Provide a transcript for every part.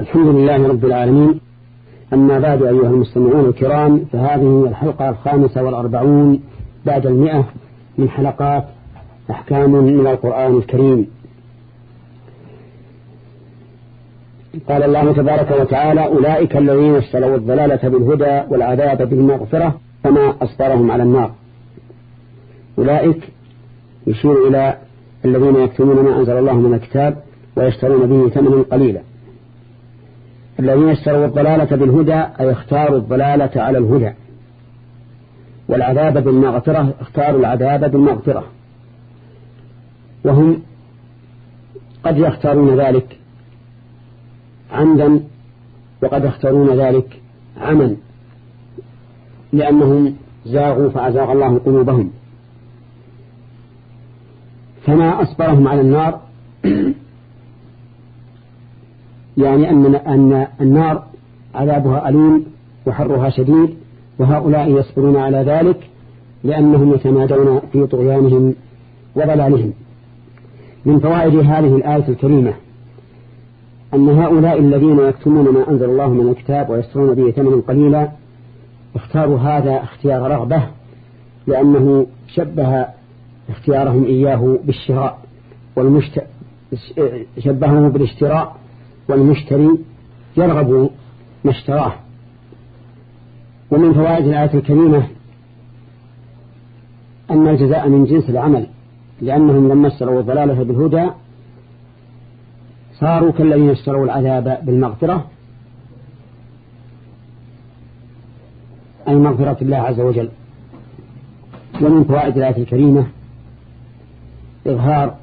الحمد لله رب العالمين. أما بعد أيها المستمعون الكرام فهذه الحلقة الخامسة والأربعون بعد المئة من حلقات أحكام من القرآن الكريم. قال الله تبارك وتعالى أولئك الذين اشتروا الضلالة بالهدى والعذاب بالمغفرة فما أصبرهم على النار. أولئك يشير إلى الذين يكتمون ما أنزل الله من الكتاب ويشترون به ثمنا قليلا. الذين اشتروا الضلالة بالهدى أي اختاروا الضلالة على الهدى. والعذاب بالمغفرة اختاروا العذاب بالمغفرة. وهم قد يختارون ذلك عمدا وقد يختارون ذلك عمل لأنهم زاغوا فأزاغ الله قلوبهم. فما أصبرهم على النار يعني أن أن النار عذابها أليم وحرها شديد وهؤلاء يصبرون على ذلك لأنهم يتمادون في طغيانهم وضلالهم. من فوائد هذه الآية الكريمة أن هؤلاء الذين يكتمون ما أنزل الله من الكتاب ويشترون به ثمنا قليلا اختاروا هذا اختيار رغبة لأنه شبه اختيارهم إياه بالشراء والمشت... شبهه بالاشتراء والمشتري يرغب ما اشتراه. ومن فوائد الآية الكريمة أن الجزاء من جنس العمل لأنهم لما اشتروا الضلالة بالهدى صاروا كالذين اشتروا العذاب بالمغفرة أي مغفرة الله عز وجل. ومن فوائد الآية الكريمة إظهار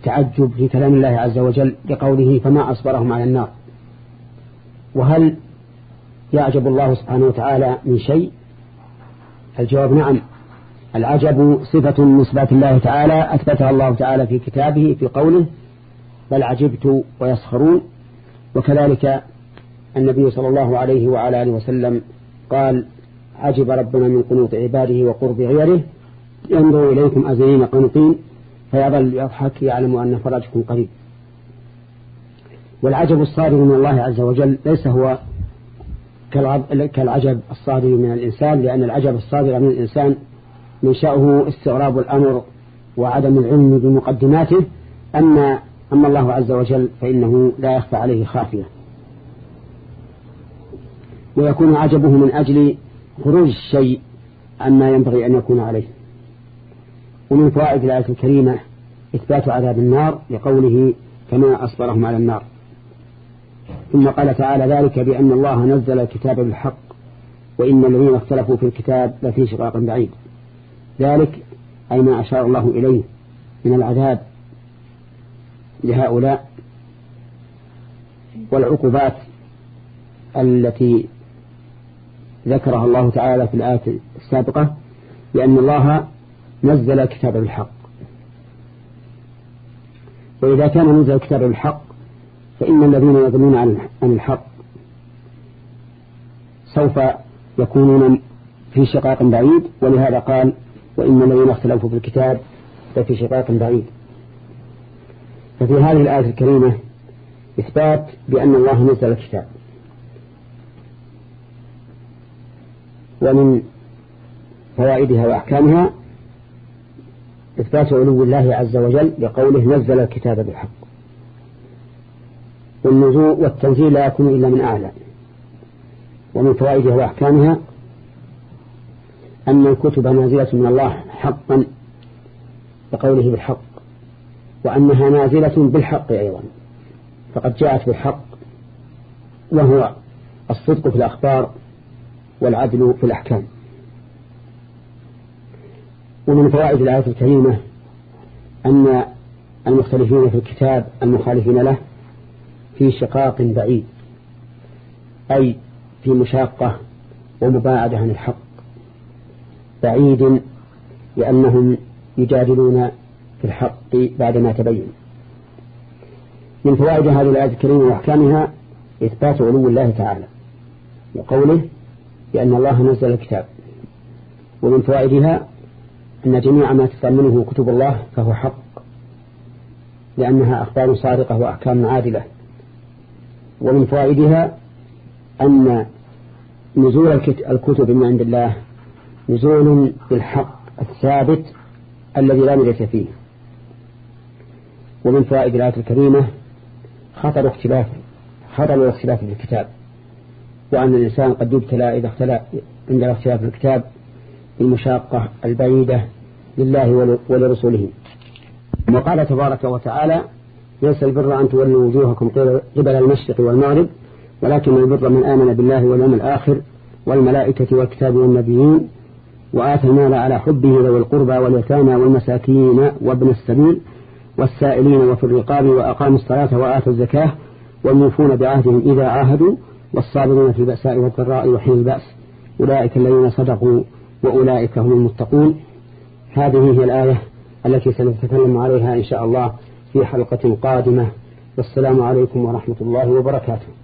التعجب في كلام الله عز وجل بقوله فما أصبرهم على النار. وهل يعجب الله سبحانه وتعالى من شيء؟ الجواب نعم. العجب صفة من صفات الله تعالى أثبتها الله تعالى في كتابه في قوله بل عجبت ويسخرون. وكذلك النبي صلى الله عليه وعلى آله وسلم قال عجب ربنا من قنوط عباده وقرب غيره. ينظر إليكم أزلين قنطين. فيظل يضحك يعلم أن فرجكم قريب. والعجب الصادر من الله عز وجل ليس هو كالعجب الصادر من الإنسان لأن العجب الصادر من الإنسان منشأه استغراب الأمر وعدم العلم بمقدماته. أما أما الله عز وجل فإنه لا يخفى عليه خافية. ويكون عجبه من أجل خروج الشيء عما ينبغي أن يكون عليه. ومن فوائد الآية الكريمة إثبات عذاب النار لقوله كما أصبرهم على النار. ثم قال تعالى ذلك بأن الله نزل الكتاب بالحق وإن الذين اختلفوا في الكتاب لفي شقاق بعيد. ذلك أي ما أشار الله إليه من العذاب لهؤلاء والعقوبات التي ذكرها الله تعالى في الآية السابقة لأن الله نزل الكتاب بالحق. وإذا كان نزل الكتاب بالحق فإن الذين يظنون عن الحق سوف يكونون في شقاق بعيد. ولهذا قال وإن الذين اختلفوا في الكتاب لفي شقاق بعيد. ففي هذه الآية الكريمة إثبات بأن الله نزل الكتاب. ومن فوائدها وأحكامها إثبات علو الله عز وجل بقوله نزل الكتاب بالحق. والنزول والتنزيل لا يكون إلا من أعلى. ومن فوائدها وأحكامها أن الكتب نازلة من الله حقا بقوله بالحق وأنها نازلة بالحق أيضا فقد جاءت بالحق وهو الصدق في الأخبار والعدل في الأحكام. ومن فوائد الآية الكريمة أن المختلفين في الكتاب المخالفين له في شقاق بعيد أي في مشاقة ومباعدة عن الحق بعيد لأنهم يجادلون في الحق بعدما تبين. من فوائد هذه الآية الكريمة وأحكامها إثبات علو الله تعالى وقوله بأن الله نزل الكتاب ومن فوائدها أن جميع ما تتضمنه كتب الله فهو حق لأنها أخبار صادقة وأحكام عادلة. ومن فوائدها أن نزول الكتب من عند الله نزول بالحق الثابت الذي لا مرية فيه. ومن فوائد الآية الكريمة خطر اختلاف خطر الاختلاف في الكتاب وأن الإنسان قد يبتلى إذا اختلى عند الاختلاف في الكتاب بالمشاقة البعيدة لله ولرسوله. وقال تبارك وتعالى ليس البر أن تولوا وجوهكم قبل المشرق والمغرب ولكن البر من آمن بالله واليوم الآخر والملائكة والكتاب والنبيين وآتى المال على حبه ذوي القربى واليتامى والمساكين وابن السبيل والسائلين وفي الرقاب وأقاموا الصلاة وآتوا الزكاة والموفون بعهدهم إذا عاهدوا والصابرون في البأساء والضراء وحين البأس. أولئك الذين صدقوا وأولئك هم المتقون. هذه هي الآية التي سنتكلم عليها إن شاء الله في حلقة قادمة. والسلام عليكم ورحمة الله وبركاته.